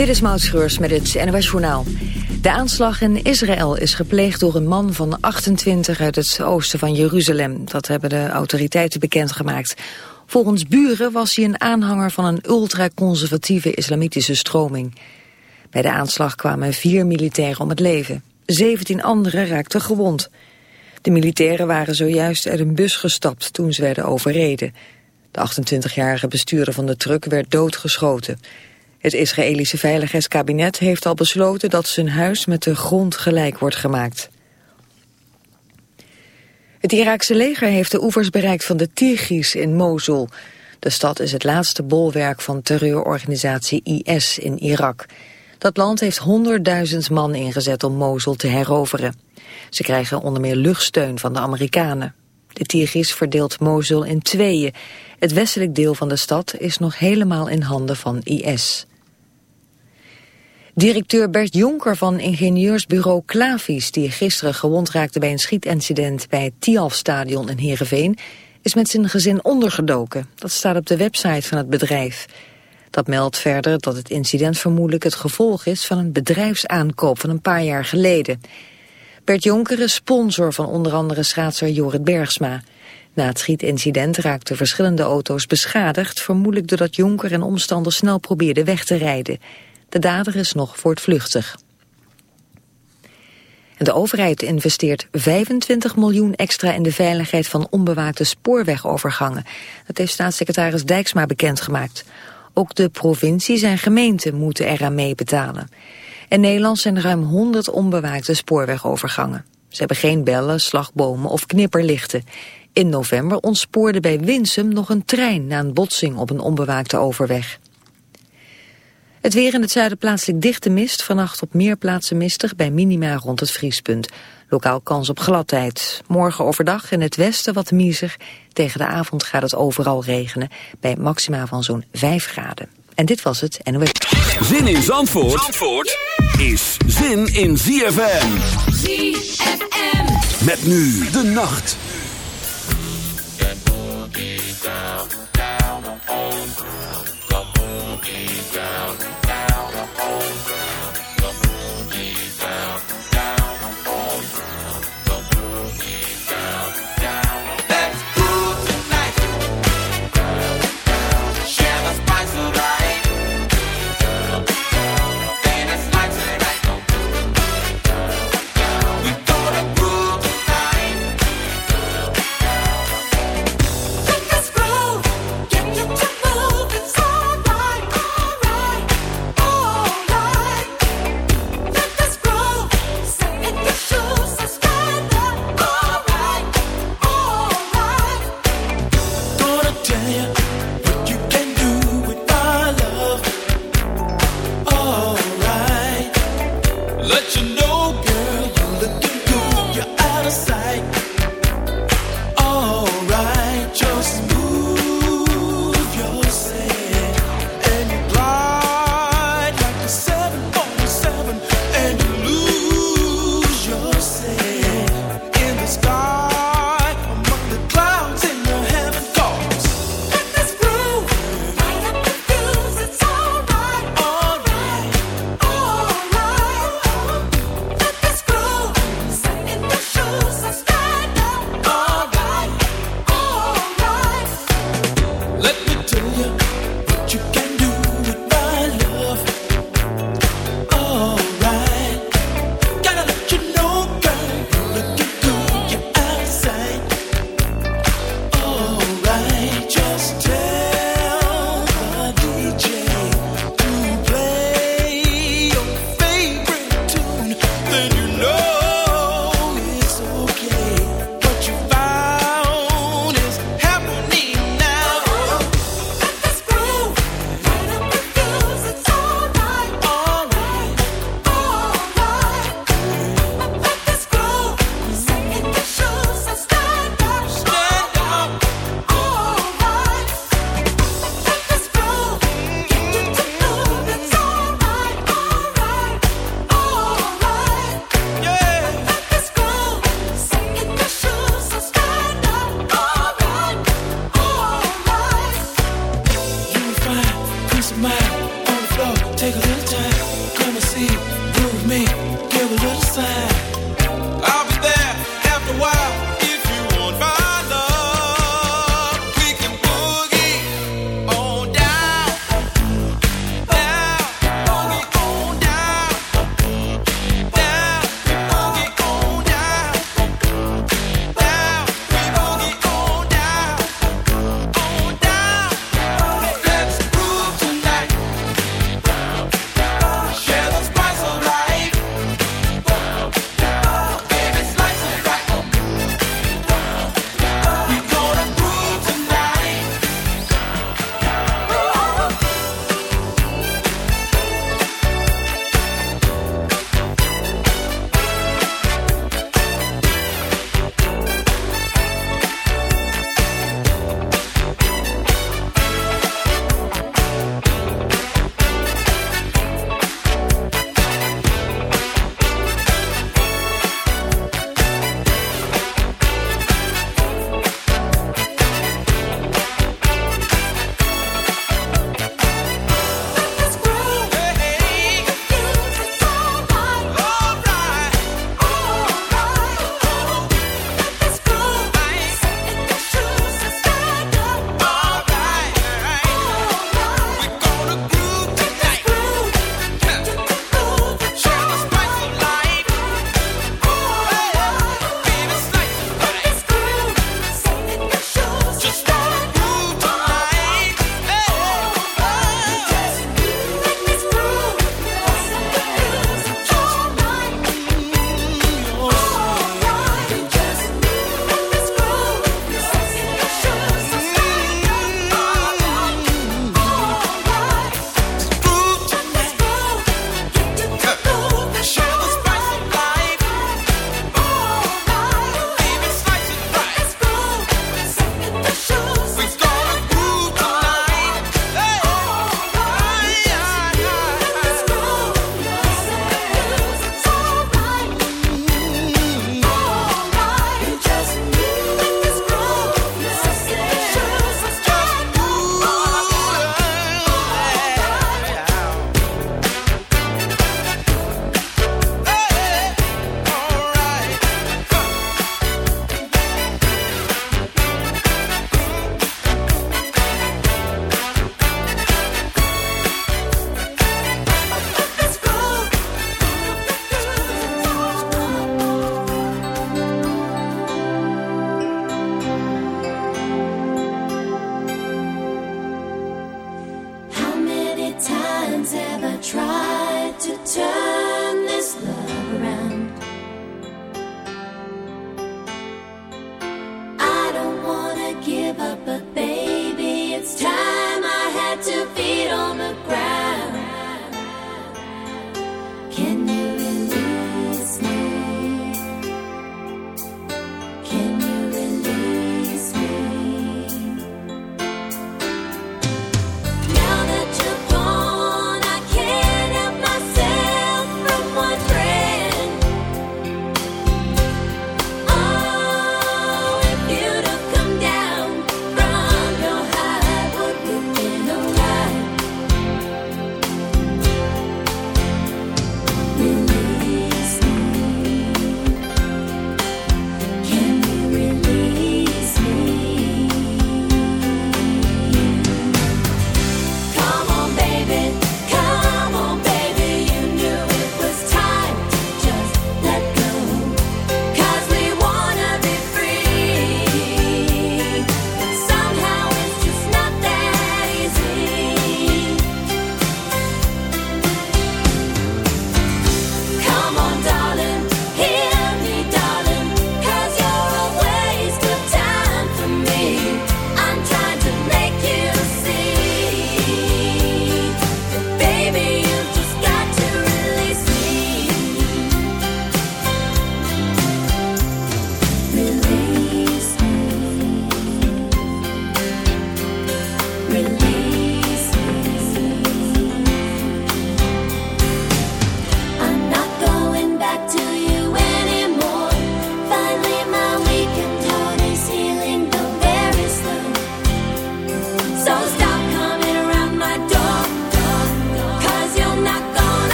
Dit is Maud met het NOS Journaal. De aanslag in Israël is gepleegd door een man van 28 uit het oosten van Jeruzalem. Dat hebben de autoriteiten bekendgemaakt. Volgens buren was hij een aanhanger van een ultraconservatieve islamitische stroming. Bij de aanslag kwamen vier militairen om het leven. 17 anderen raakten gewond. De militairen waren zojuist uit een bus gestapt toen ze werden overreden. De 28-jarige bestuurder van de truck werd doodgeschoten. Het Israëlische Veiligheidskabinet heeft al besloten dat zijn huis met de grond gelijk wordt gemaakt. Het Iraakse leger heeft de oevers bereikt van de Tigris in Mosul. De stad is het laatste bolwerk van terreurorganisatie IS in Irak. Dat land heeft 100.000 man ingezet om Mosul te heroveren. Ze krijgen onder meer luchtsteun van de Amerikanen. De Tigris verdeelt Mosul in tweeën. Het westelijk deel van de stad is nog helemaal in handen van IS. Directeur Bert Jonker van ingenieursbureau Klavies... die gisteren gewond raakte bij een schietincident bij het Tialf-stadion in Heerenveen... is met zijn gezin ondergedoken. Dat staat op de website van het bedrijf. Dat meldt verder dat het incident vermoedelijk het gevolg is... van een bedrijfsaankoop van een paar jaar geleden. Bert Jonker is sponsor van onder andere schaatser Jorrit Bergsma. Na het schietincident raakten verschillende auto's beschadigd... vermoedelijk doordat Jonker en omstanders snel probeerden weg te rijden... De dader is nog voortvluchtig. En de overheid investeert 25 miljoen extra in de veiligheid van onbewaakte spoorwegovergangen. Dat heeft staatssecretaris Dijksma bekendgemaakt. Ook de provincies en gemeenten moeten eraan meebetalen. In Nederland zijn er ruim 100 onbewaakte spoorwegovergangen. Ze hebben geen bellen, slagbomen of knipperlichten. In november ontspoorde bij Winsum nog een trein na een botsing op een onbewaakte overweg. Het weer in het zuiden plaatselijk dichte mist. Vannacht op meer plaatsen mistig bij minima rond het vriespunt. Lokaal kans op gladheid. Morgen overdag in het westen wat miezig. Tegen de avond gaat het overal regenen. Bij maxima van zo'n 5 graden. En dit was het NOS. Zin in Zandvoort, Zandvoort is zin in ZFM. ZFM. Met nu de nacht.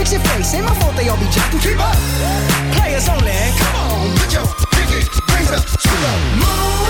Fix your face, ain't my fault they all be jacking. Keep up, players only. Come on, put your pinky raise up to the moon.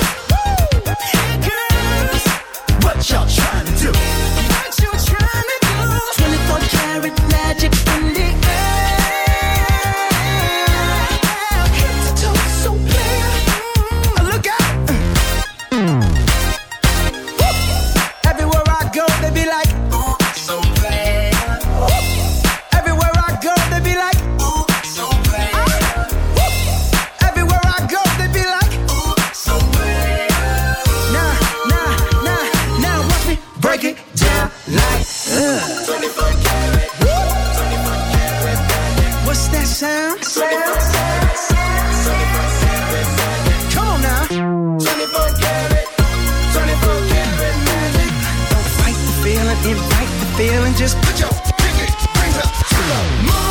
just put your pinky rings up to the moon.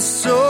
so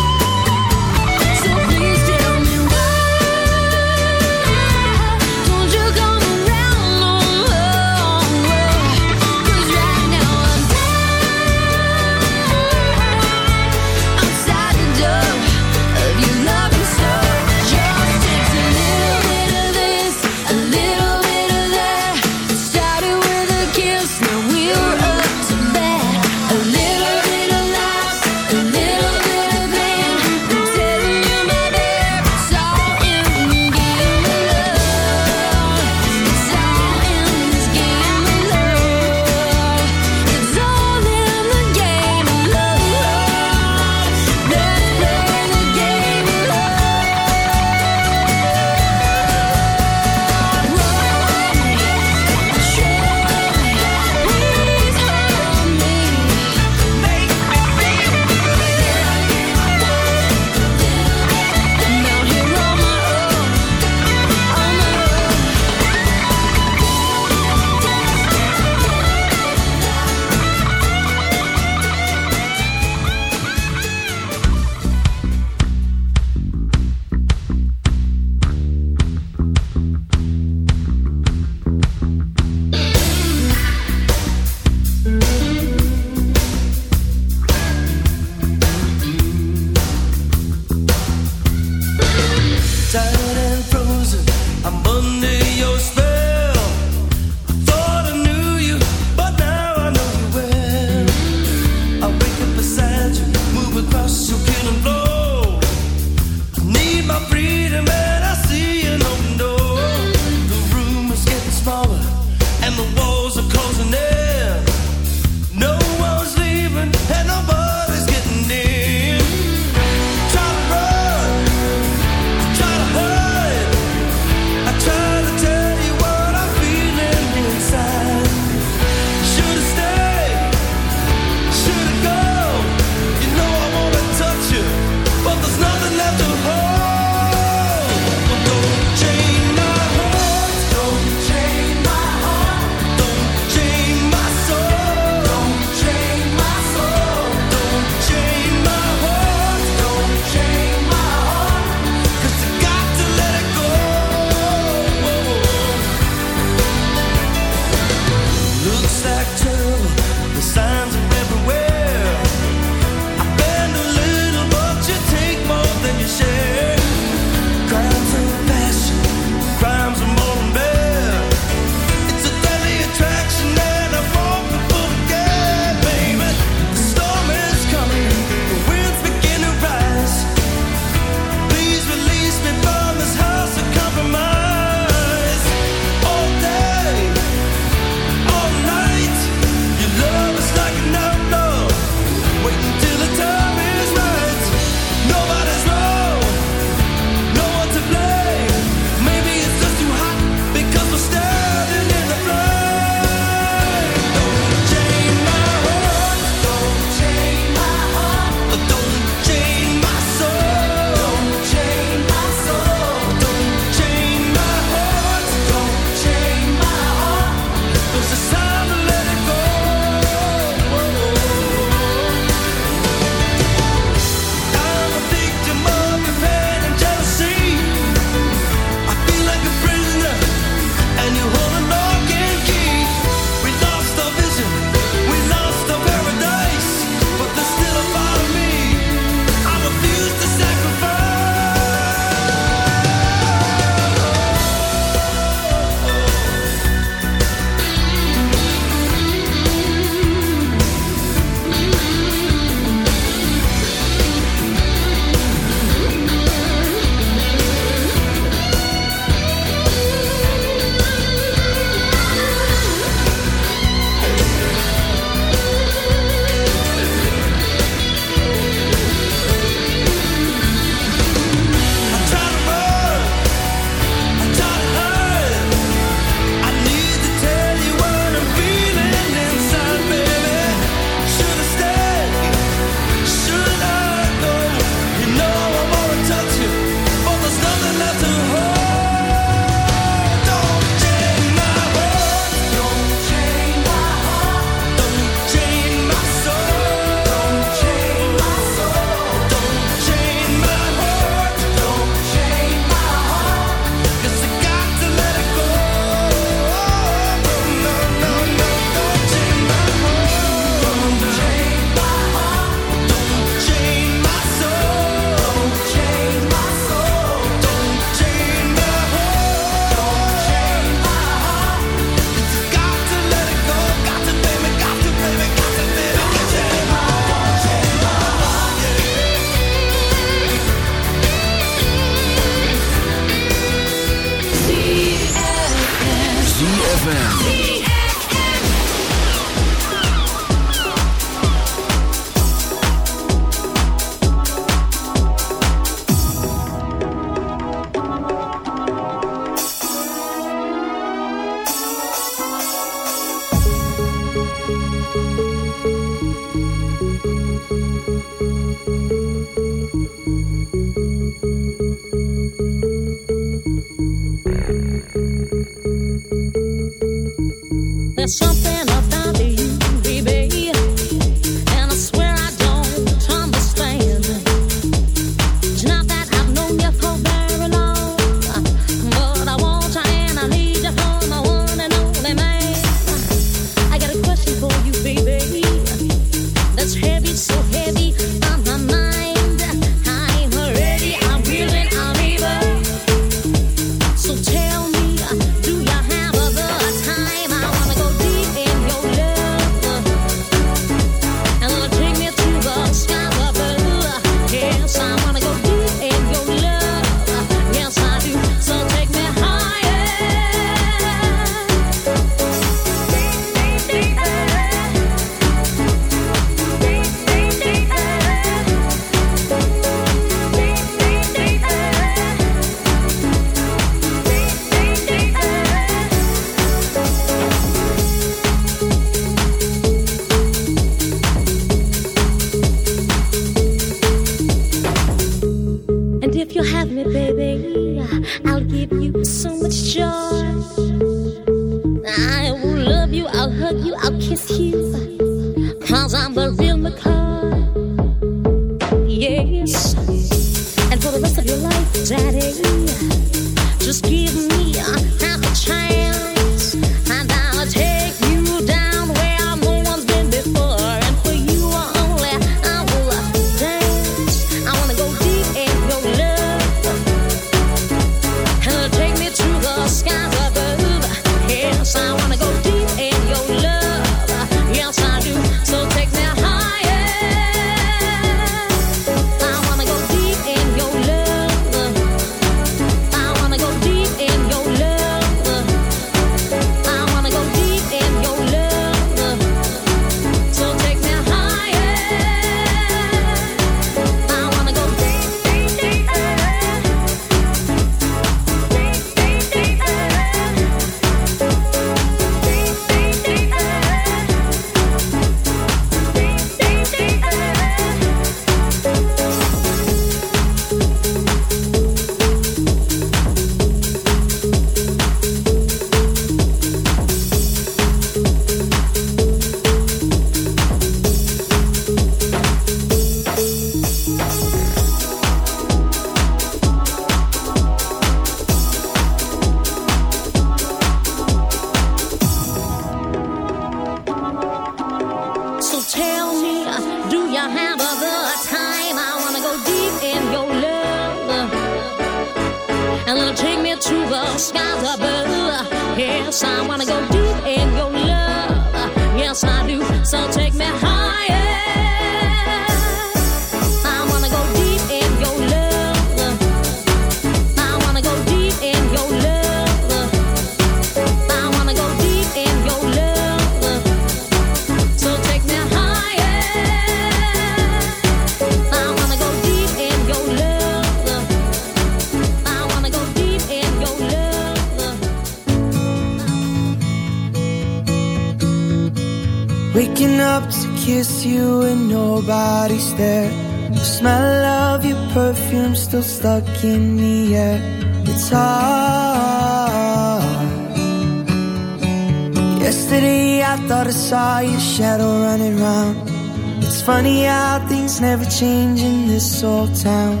Funny how things never change in this old town.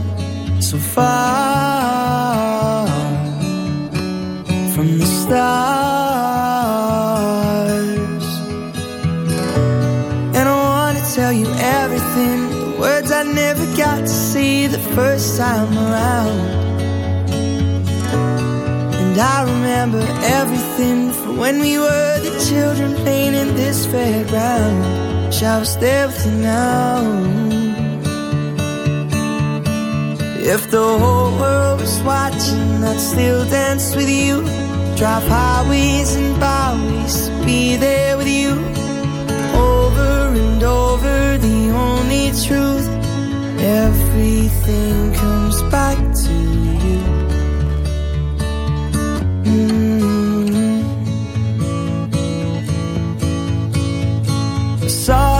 So far from the stars. And I wanna tell you everything. The words I never got to see the first time around. And I remember everything from when we were the children playing in this fairground. Shouts everything now. If the whole world was watching, I'd still dance with you. Drive highways and byways, be there with you. Over and over, the only truth. Everything comes back to you.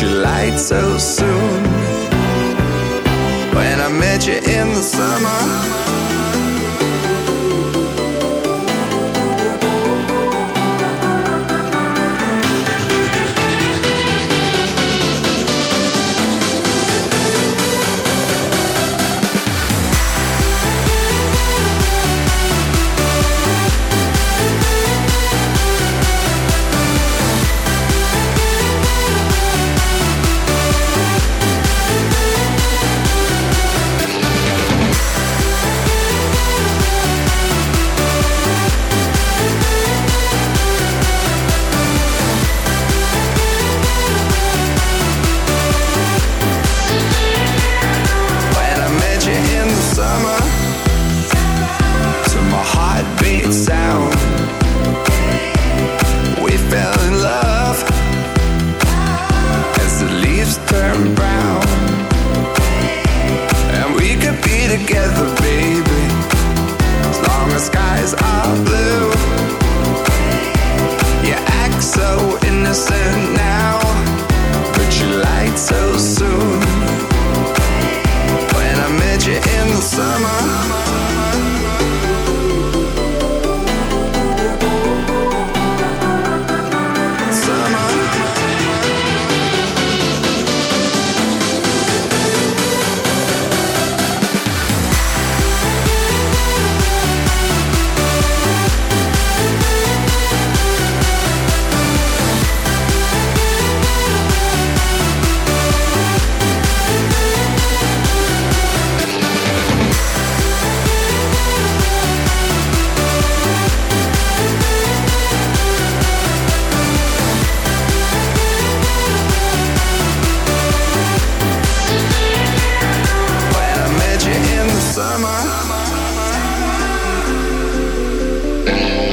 you lied so soon. When I met you in the summer. Yeah.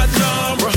my genre.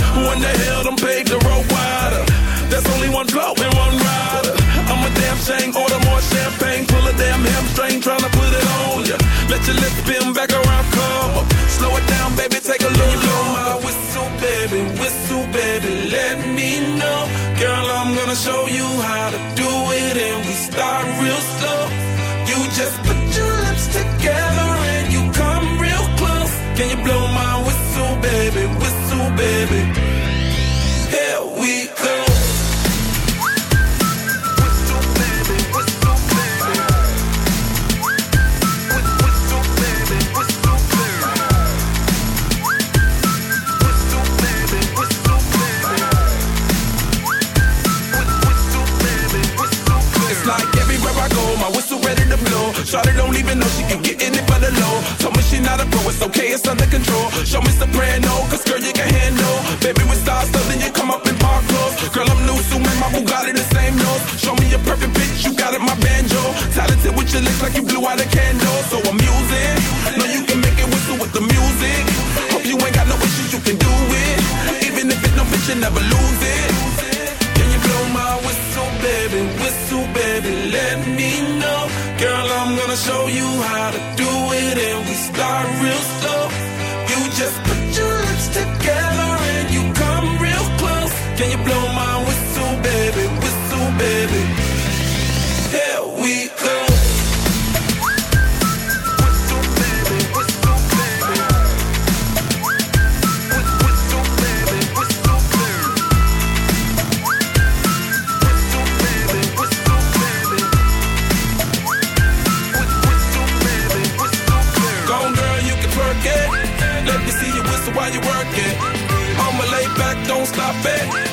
low. Told me she not a pro, it's okay, it's under control. Show me soprano, cause girl, you can handle. Baby, we start something, you come up in park clothes. Girl, I'm new, so man, my Bugatti the same nose. Show me a perfect pitch, you got it, my banjo. Talented with your lips, like you blew out a candle. So I'm using, know you can make it whistle with the music. Hope you ain't got no issues, you can do it. Even if it's no bitch, you never lose it. Can you blow my whistle, baby? Whistle, baby, let me know. Girl, I'm gonna show you how to do it. bed.